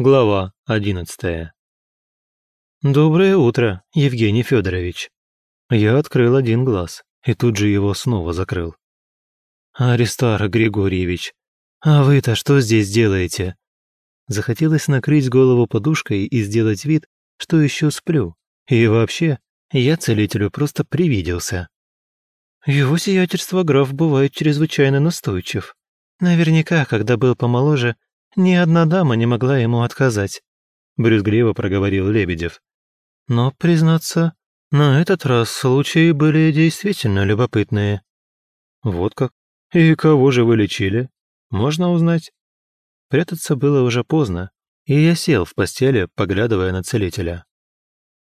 Глава одиннадцатая. «Доброе утро, Евгений Федорович. Я открыл один глаз и тут же его снова закрыл. «Аристар Григорьевич, а вы-то что здесь делаете?» Захотелось накрыть голову подушкой и сделать вид, что еще сплю. И вообще, я целителю просто привиделся. Его сиятельство граф бывает чрезвычайно настойчив. Наверняка, когда был помоложе, ни одна дама не могла ему отказать», — брюзгливо проговорил Лебедев. «Но, признаться, на этот раз случаи были действительно любопытные». «Вот как? И кого же вы лечили? Можно узнать?» Прятаться было уже поздно, и я сел в постели, поглядывая на целителя.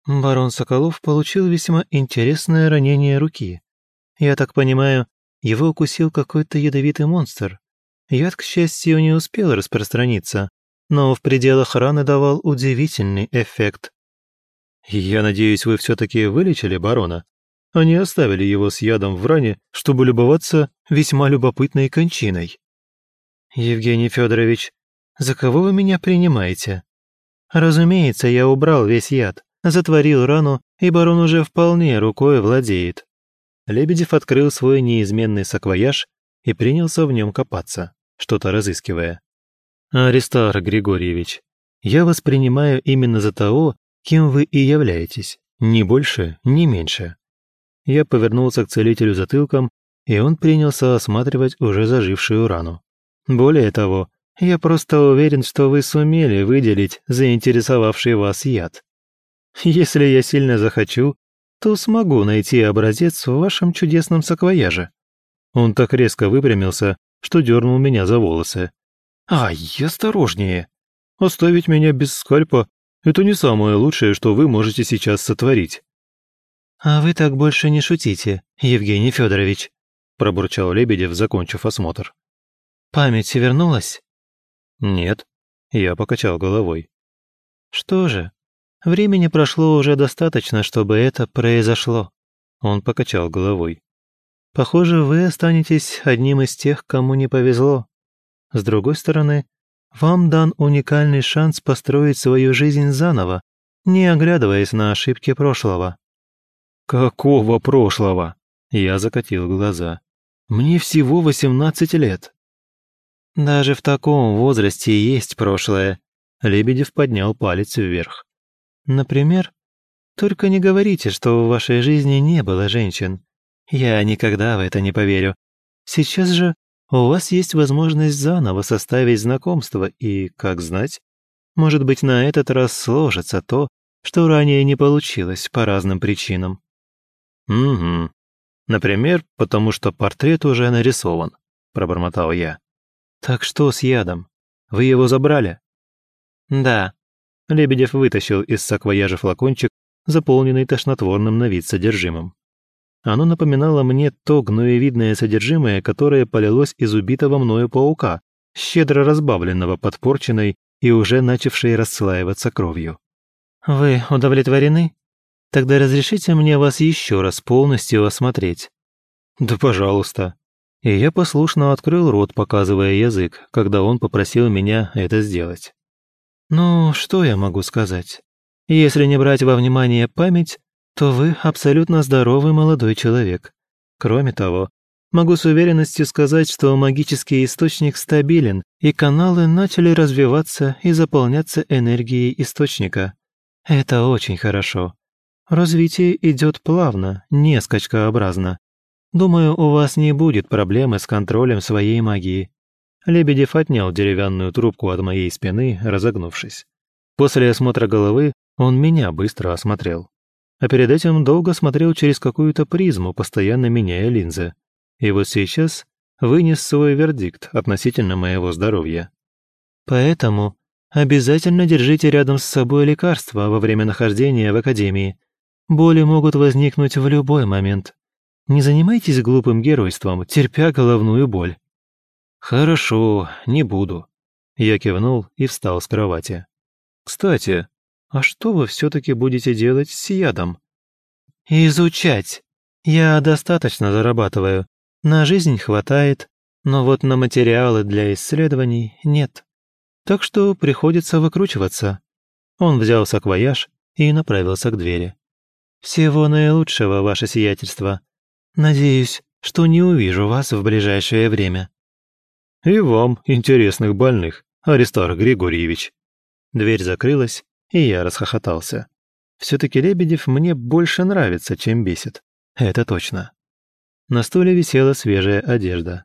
Барон Соколов получил весьма интересное ранение руки. Я так понимаю, его укусил какой-то ядовитый монстр, Яд, к счастью, не успел распространиться, но в пределах раны давал удивительный эффект. «Я надеюсь, вы все-таки вылечили барона, а не оставили его с ядом в ране, чтобы любоваться весьма любопытной кончиной». «Евгений Федорович, за кого вы меня принимаете?» «Разумеется, я убрал весь яд, затворил рану, и барон уже вполне рукой владеет». Лебедев открыл свой неизменный саквояж и принялся в нем копаться что-то разыскивая. «Аристар Григорьевич, я вас принимаю именно за того, кем вы и являетесь, ни больше, ни меньше». Я повернулся к целителю затылком, и он принялся осматривать уже зажившую рану. Более того, я просто уверен, что вы сумели выделить заинтересовавший вас яд. Если я сильно захочу, то смогу найти образец в вашем чудесном саквояже». Он так резко выпрямился, что дернул меня за волосы. «Ай, осторожнее! Оставить меня без скальпа — это не самое лучшее, что вы можете сейчас сотворить». «А вы так больше не шутите, Евгений Федорович», — пробурчал Лебедев, закончив осмотр. «Память вернулась?» «Нет», — я покачал головой. «Что же, времени прошло уже достаточно, чтобы это произошло», — он покачал головой. Похоже, вы останетесь одним из тех, кому не повезло. С другой стороны, вам дан уникальный шанс построить свою жизнь заново, не оглядываясь на ошибки прошлого». «Какого прошлого?» Я закатил глаза. «Мне всего восемнадцать лет». «Даже в таком возрасте есть прошлое», — Лебедев поднял палец вверх. «Например, только не говорите, что в вашей жизни не было женщин. Я никогда в это не поверю. Сейчас же у вас есть возможность заново составить знакомство и, как знать, может быть, на этот раз сложится то, что ранее не получилось по разным причинам. Угу. Например, потому что портрет уже нарисован, пробормотал я. Так что с ядом? Вы его забрали? Да. Лебедев вытащил из саквояжа флакончик, заполненный тошнотворным на вид содержимым. Оно напоминало мне то гноевидное содержимое, которое полилось из убитого мною паука, щедро разбавленного подпорченной и уже начавшей расслаиваться кровью. «Вы удовлетворены? Тогда разрешите мне вас еще раз полностью осмотреть». «Да пожалуйста». И я послушно открыл рот, показывая язык, когда он попросил меня это сделать. «Ну, что я могу сказать? Если не брать во внимание память, то вы абсолютно здоровый молодой человек. Кроме того, могу с уверенностью сказать, что магический источник стабилен, и каналы начали развиваться и заполняться энергией источника. Это очень хорошо. Развитие идет плавно, не скачкообразно. Думаю, у вас не будет проблемы с контролем своей магии. Лебедев отнял деревянную трубку от моей спины, разогнувшись. После осмотра головы он меня быстро осмотрел а перед этим долго смотрел через какую-то призму, постоянно меняя линзы. И вот сейчас вынес свой вердикт относительно моего здоровья. Поэтому обязательно держите рядом с собой лекарства во время нахождения в академии. Боли могут возникнуть в любой момент. Не занимайтесь глупым геройством, терпя головную боль. Хорошо, не буду. Я кивнул и встал с кровати. Кстати, а что вы все-таки будете делать с ядом? Изучать. Я достаточно зарабатываю. На жизнь хватает, но вот на материалы для исследований нет. так что приходится выкручиваться». Он взял саквояж и направился к двери. «Всего наилучшего, ваше сиятельство. Надеюсь, что не увижу вас в ближайшее время». «И вам интересных больных, Аристар Григорьевич». Дверь закрылась, и я расхохотался. Все-таки Лебедев мне больше нравится, чем бесит. Это точно. На стуле висела свежая одежда.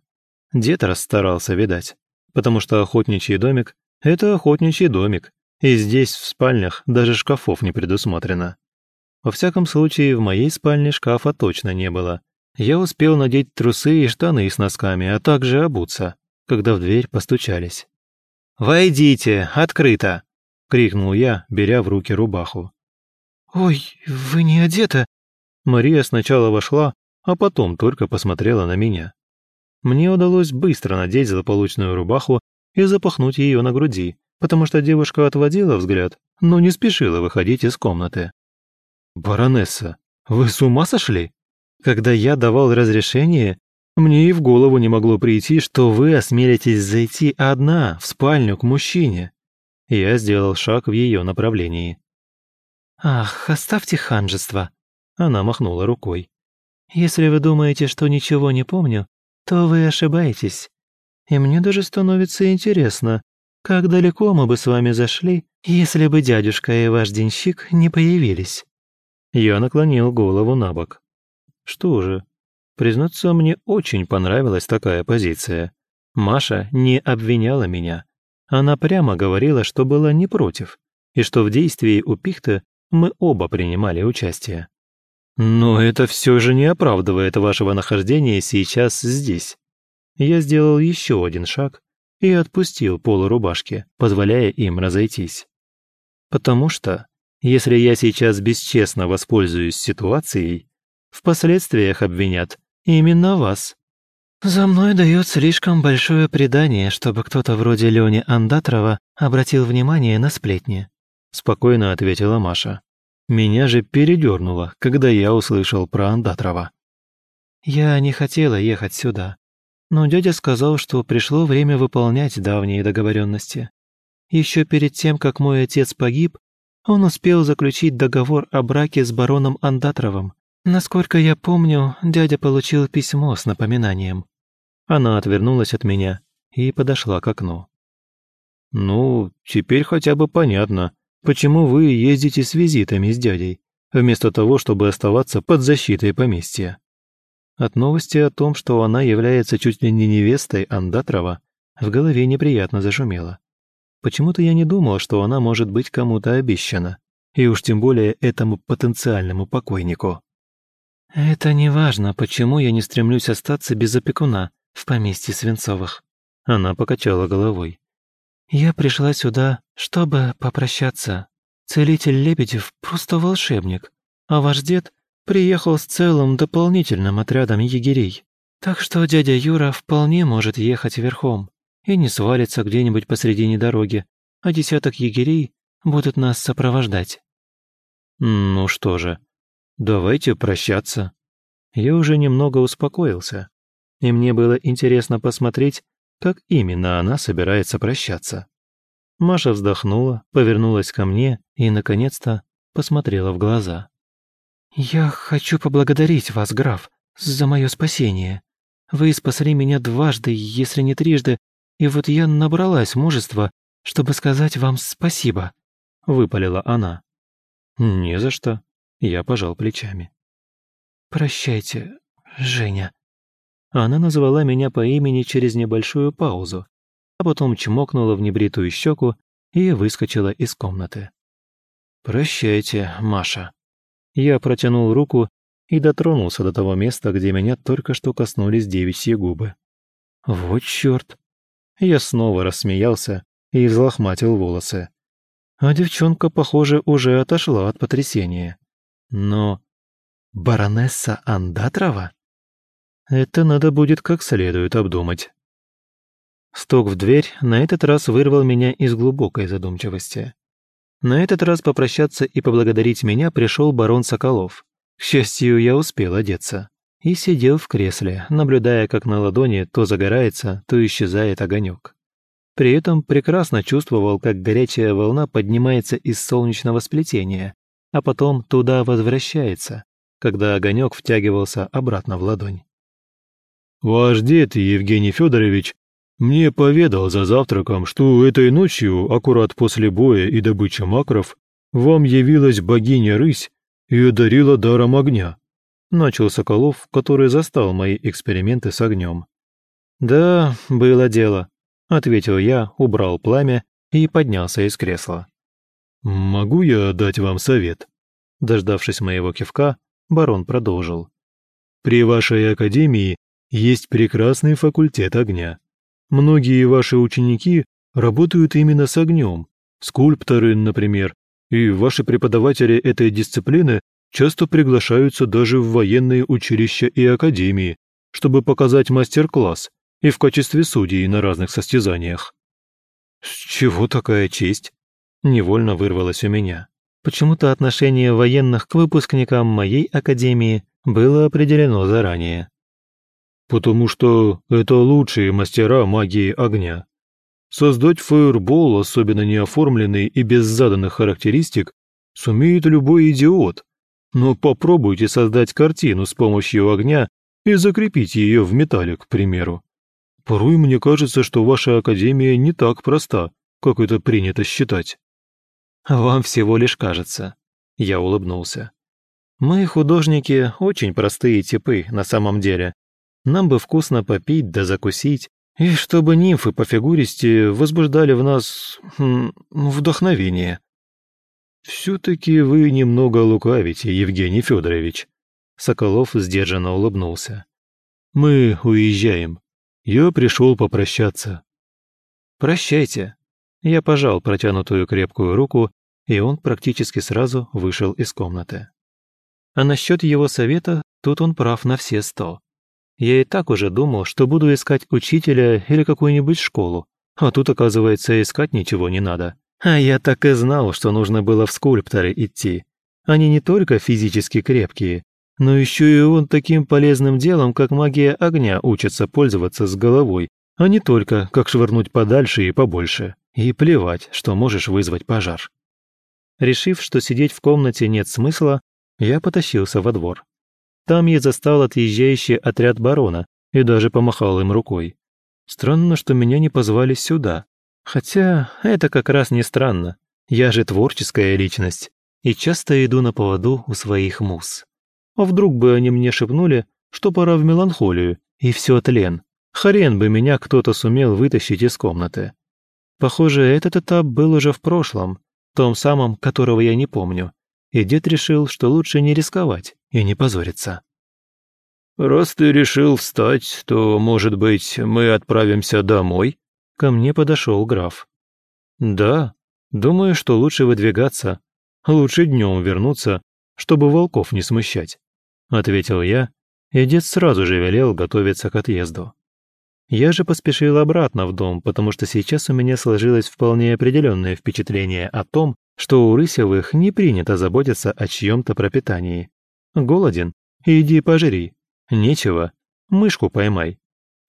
Дед расстарался, видать, потому что охотничий домик — это охотничий домик, и здесь в спальнях даже шкафов не предусмотрено. Во всяком случае, в моей спальне шкафа точно не было. Я успел надеть трусы и штаны с носками, а также обуться, когда в дверь постучались. «Войдите, открыто!» — крикнул я, беря в руки рубаху. «Ой, вы не одета?» Мария сначала вошла, а потом только посмотрела на меня. Мне удалось быстро надеть злополучную рубаху и запахнуть ее на груди, потому что девушка отводила взгляд, но не спешила выходить из комнаты. «Баронесса, вы с ума сошли? Когда я давал разрешение, мне и в голову не могло прийти, что вы осмелитесь зайти одна в спальню к мужчине». Я сделал шаг в ее направлении. «Ах, оставьте ханжество!» Она махнула рукой. Если вы думаете, что ничего не помню, то вы ошибаетесь. И мне даже становится интересно, как далеко мы бы с вами зашли, если бы дядюшка и ваш денщик не появились». Я наклонил голову на бок. Что же, признаться, мне очень понравилась такая позиция. Маша не обвиняла меня. Она прямо говорила, что была не против, и что в действии у Пихта мы оба принимали участие. Но это все же не оправдывает вашего нахождения сейчас здесь. Я сделал еще один шаг и отпустил полу рубашки, позволяя им разойтись. Потому что, если я сейчас бесчестно воспользуюсь ситуацией, в последствиях обвинят именно вас. «За мной дает слишком большое предание, чтобы кто-то вроде Лёни Андатрова обратил внимание на сплетни», спокойно ответила Маша. Меня же передернуло, когда я услышал про Андатрова. «Я не хотела ехать сюда, но дядя сказал, что пришло время выполнять давние договоренности. Еще перед тем, как мой отец погиб, он успел заключить договор о браке с бароном Андатровым. Насколько я помню, дядя получил письмо с напоминанием». Она отвернулась от меня и подошла к окну. «Ну, теперь хотя бы понятно, Почему вы ездите с визитами с дядей, вместо того, чтобы оставаться под защитой поместья? От новости о том, что она является чуть ли не невестой Андатрова, в голове неприятно зашумело. Почему-то я не думал, что она может быть кому-то обещана, и уж тем более этому потенциальному покойнику. «Это не важно, почему я не стремлюсь остаться без опекуна в поместье Свинцовых». Она покачала головой. «Я пришла сюда, чтобы попрощаться. Целитель Лебедев просто волшебник, а ваш дед приехал с целым дополнительным отрядом егерей. Так что дядя Юра вполне может ехать верхом и не свалится где-нибудь посредине дороги, а десяток егерей будут нас сопровождать». «Ну что же, давайте прощаться». Я уже немного успокоился, и мне было интересно посмотреть, как именно она собирается прощаться. Маша вздохнула, повернулась ко мне и, наконец-то, посмотрела в глаза. «Я хочу поблагодарить вас, граф, за мое спасение. Вы спасли меня дважды, если не трижды, и вот я набралась мужества, чтобы сказать вам спасибо», — выпалила она. «Не за что», — я пожал плечами. «Прощайте, Женя», она назвала меня по имени через небольшую паузу, а потом чмокнула в небритую щеку и выскочила из комнаты. «Прощайте, Маша». Я протянул руку и дотронулся до того места, где меня только что коснулись девичьи губы. Вот чёрт! Я снова рассмеялся и взлохматил волосы. А девчонка, похоже, уже отошла от потрясения. Но... Баронесса Андатрова? Это надо будет как следует обдумать. Стук в дверь на этот раз вырвал меня из глубокой задумчивости. На этот раз попрощаться и поблагодарить меня пришел барон Соколов. К счастью, я успел одеться. И сидел в кресле, наблюдая, как на ладони то загорается, то исчезает огонек. При этом прекрасно чувствовал, как горячая волна поднимается из солнечного сплетения, а потом туда возвращается, когда огонек втягивался обратно в ладонь. «Ваш дед, Евгений Федорович, мне поведал за завтраком, что этой ночью, аккурат после боя и добычи макров, вам явилась богиня Рысь и одарила даром огня», начал Соколов, который застал мои эксперименты с огнем. «Да, было дело», — ответил я, убрал пламя и поднялся из кресла. «Могу я дать вам совет?» Дождавшись моего кивка, барон продолжил. «При вашей академии есть прекрасный факультет огня. Многие ваши ученики работают именно с огнем, скульпторы, например, и ваши преподаватели этой дисциплины часто приглашаются даже в военные училища и академии, чтобы показать мастер-класс и в качестве судей на разных состязаниях. «С чего такая честь?» – невольно вырвалось у меня. Почему-то отношение военных к выпускникам моей академии было определено заранее. «Потому что это лучшие мастера магии огня. Создать фаербол, особенно неоформленный и без заданных характеристик, сумеет любой идиот, но попробуйте создать картину с помощью огня и закрепить ее в металле, к примеру. Порой мне кажется, что ваша академия не так проста, как это принято считать». «Вам всего лишь кажется», — я улыбнулся. «Мы, художники, очень простые типы на самом деле. Нам бы вкусно попить да закусить, и чтобы нимфы по фигуристе возбуждали в нас... Хм, вдохновение». «Все-таки вы немного лукавите, Евгений Федорович», — Соколов сдержанно улыбнулся. «Мы уезжаем. Я пришел попрощаться». «Прощайте». Я пожал протянутую крепкую руку, и он практически сразу вышел из комнаты. А насчет его совета, тут он прав на все сто. Я и так уже думал, что буду искать учителя или какую-нибудь школу, а тут, оказывается, искать ничего не надо. А я так и знал, что нужно было в скульпторы идти. Они не только физически крепкие, но еще и он таким полезным делом, как магия огня, учатся пользоваться с головой, а не только как швырнуть подальше и побольше. И плевать, что можешь вызвать пожар. Решив, что сидеть в комнате нет смысла, я потащился во двор. Там я застал отъезжающий отряд барона и даже помахал им рукой. Странно, что меня не позвали сюда. Хотя это как раз не странно. Я же творческая личность и часто иду на поводу у своих муз. А вдруг бы они мне шепнули, что пора в меланхолию, и все тлен. Хрен бы меня кто-то сумел вытащить из комнаты. Похоже, этот этап был уже в прошлом, том самом, которого я не помню, и дед решил, что лучше не рисковать и не позориться. «Раз ты решил встать, то, может быть, мы отправимся домой?» Ко мне подошел граф. «Да, думаю, что лучше выдвигаться. Лучше днем вернуться, чтобы волков не смущать», — ответил я, и дед сразу же велел готовиться к отъезду. Я же поспешил обратно в дом, потому что сейчас у меня сложилось вполне определенное впечатление о том, что у Рысевых не принято заботиться о чьем-то пропитании. Голоден? Иди пожри. Нечего. Мышку поймай.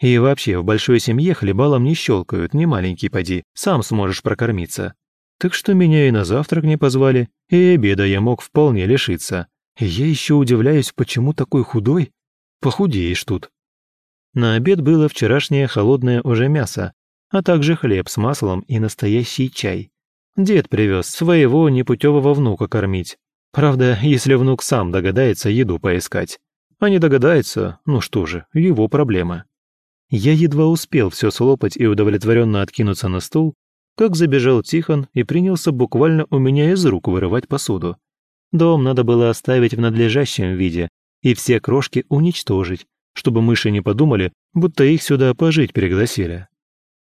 И вообще, в большой семье хлебалом не щелкают, не маленький поди, сам сможешь прокормиться. Так что меня и на завтрак не позвали, и обеда я мог вполне лишиться. Я еще удивляюсь, почему такой худой? Похудеешь тут. На обед было вчерашнее холодное уже мясо, а также хлеб с маслом и настоящий чай. Дед привез своего непутевого внука кормить. Правда, если внук сам догадается еду поискать. А не догадается, ну что же, его проблема. Я едва успел все слопать и удовлетворенно откинуться на стул, как забежал Тихон и принялся буквально у меня из рук вырывать посуду. Дом надо было оставить в надлежащем виде и все крошки уничтожить, чтобы мыши не подумали, будто их сюда пожить пригласили.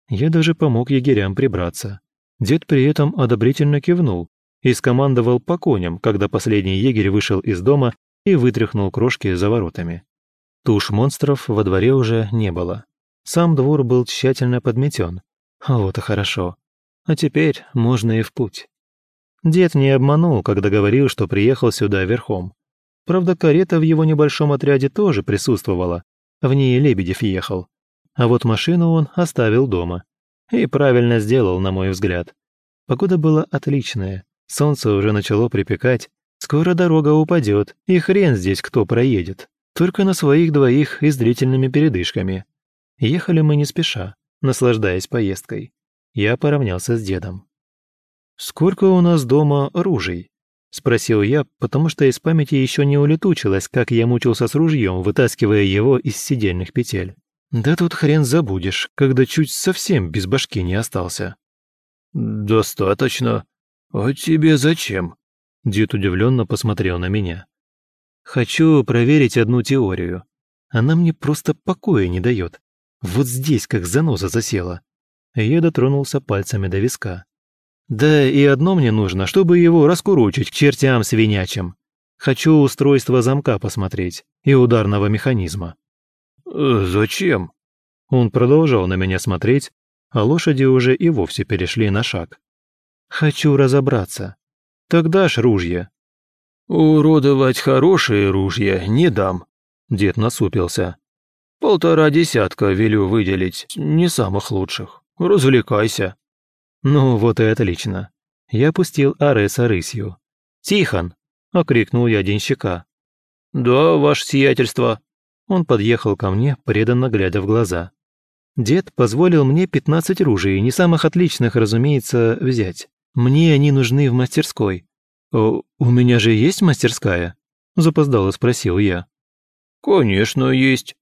Я даже помог егерям прибраться. Дед при этом одобрительно кивнул и скомандовал по коням, когда последний егерь вышел из дома и вытряхнул крошки за воротами. Туш монстров во дворе уже не было. Сам двор был тщательно подметен. Вот и хорошо. А теперь можно и в путь. Дед не обманул, когда говорил, что приехал сюда верхом. Правда, карета в его небольшом отряде тоже присутствовала. В ней Лебедев ехал. А вот машину он оставил дома. И правильно сделал, на мой взгляд. Погода была отличная, солнце уже начало припекать, скоро дорога упадет, и хрен здесь кто проедет. Только на своих двоих и с длительными передышками. Ехали мы не спеша, наслаждаясь поездкой. Я поравнялся с дедом. «Сколько у нас дома ружей?» – спросил я, потому что из памяти еще не улетучилось, как я мучился с ружьем, вытаскивая его из сидельных петель. Да тут хрен забудешь, когда чуть совсем без башки не остался. «Достаточно. А тебе зачем?» Дед удивленно посмотрел на меня. «Хочу проверить одну теорию. Она мне просто покоя не дает. Вот здесь как заноза засела». Я дотронулся пальцами до виска. Да и одно мне нужно, чтобы его раскурочить к чертям свинячим. Хочу устройство замка посмотреть и ударного механизма». «Э, «Зачем?» Он продолжал на меня смотреть, а лошади уже и вовсе перешли на шаг. «Хочу разобраться. Тогда ж ружья». «Уродовать хорошие ружья не дам», — дед насупился. «Полтора десятка велю выделить, не самых лучших. Развлекайся». «Ну, вот и отлично». Я пустил Ареса рысью. «Тихон!» – окрикнул я денщика. «Да, ваше сиятельство». Он подъехал ко мне, преданно глядя в глаза. Дед позволил мне пятнадцать ружей, не самых отличных, разумеется, взять. Мне они нужны в мастерской. «У меня же есть мастерская?» – запоздало спросил я. «Конечно, есть».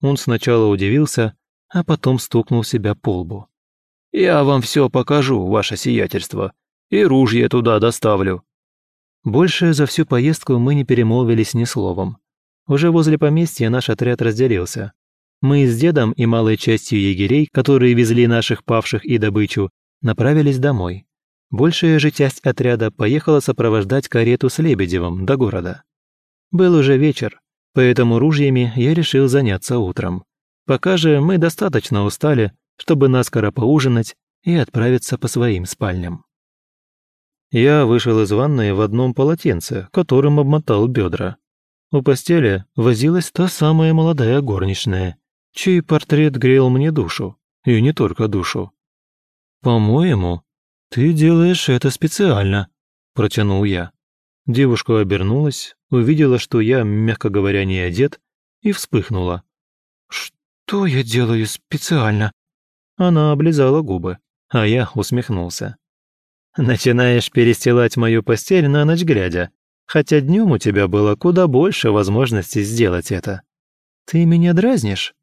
Он сначала удивился, а потом стукнул себя по лбу. Я вам все покажу, ваше сиятельство, и ружье туда доставлю». Больше за всю поездку мы не перемолвились ни словом. Уже возле поместья наш отряд разделился. Мы с дедом и малой частью егерей, которые везли наших павших и добычу, направились домой. Большая же часть отряда поехала сопровождать карету с Лебедевым до города. Был уже вечер, поэтому ружьями я решил заняться утром. Пока же мы достаточно устали, чтобы наскоро поужинать и отправиться по своим спальням. Я вышел из ванной в одном полотенце, которым обмотал бедра. У постели возилась та самая молодая горничная, чей портрет грел мне душу, и не только душу. «По-моему, ты делаешь это специально», – протянул я. Девушка обернулась, увидела, что я, мягко говоря, не одет, и вспыхнула. «Что я делаю специально?» Она облизала губы, а я усмехнулся. «Начинаешь перестилать мою постель на ночь глядя, хотя днем у тебя было куда больше возможностей сделать это. Ты меня дразнишь?»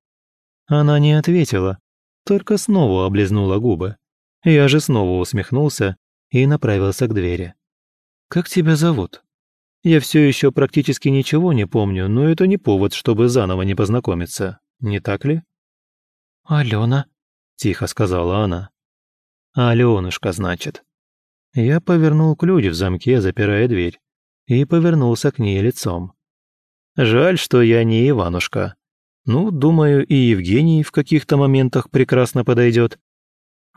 Она не ответила, только снова облизнула губы. Я же снова усмехнулся и направился к двери. «Как тебя зовут?» Я все еще практически ничего не помню, но это не повод, чтобы заново не познакомиться, не так ли? «Алена», – тихо сказала она. «Аленушка, значит». Я повернул ключ в замке, запирая дверь, и повернулся к ней лицом. Жаль, что я не Иванушка. Ну, думаю, и Евгений в каких-то моментах прекрасно подойдет.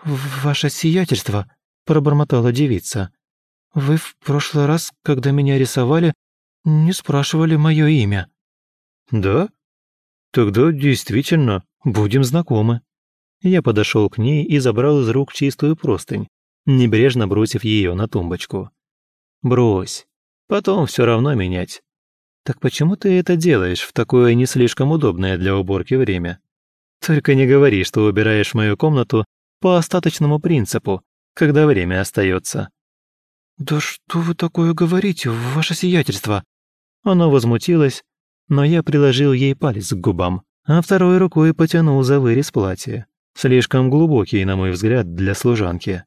«Ваше сиятельство», – пробормотала девица. «Вы в прошлый раз, когда меня рисовали, не спрашивали мое имя». «Да? Тогда действительно будем знакомы». Я подошел к ней и забрал из рук чистую простынь, небрежно бросив ее на тумбочку. «Брось. Потом все равно менять. Так почему ты это делаешь в такое не слишком удобное для уборки время? Только не говори, что убираешь мою комнату по остаточному принципу, когда время остается. «Да что вы такое говорите, ваше сиятельство?» Она возмутилась, но я приложил ей палец к губам, а второй рукой потянул за вырез платья. Слишком глубокий, на мой взгляд, для служанки.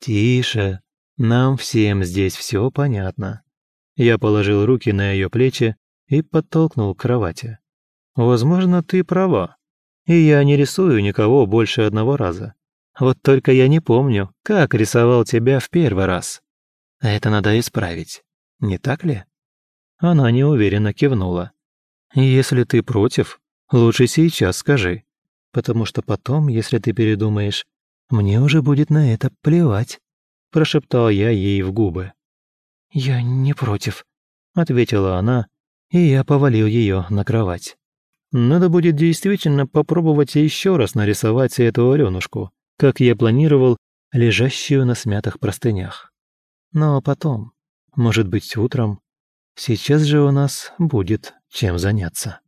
«Тише, нам всем здесь все понятно». Я положил руки на ее плечи и подтолкнул к кровати. «Возможно, ты права, и я не рисую никого больше одного раза. Вот только я не помню, как рисовал тебя в первый раз. Это надо исправить, не так ли?» Она неуверенно кивнула. «Если ты против, лучше сейчас скажи потому что потом, если ты передумаешь, мне уже будет на это плевать», – прошептал я ей в губы. «Я не против», – ответила она, и я повалил ее на кровать. «Надо будет действительно попробовать еще раз нарисовать эту Аленушку, как я планировал, лежащую на смятых простынях. Но потом, может быть, утром. Сейчас же у нас будет чем заняться.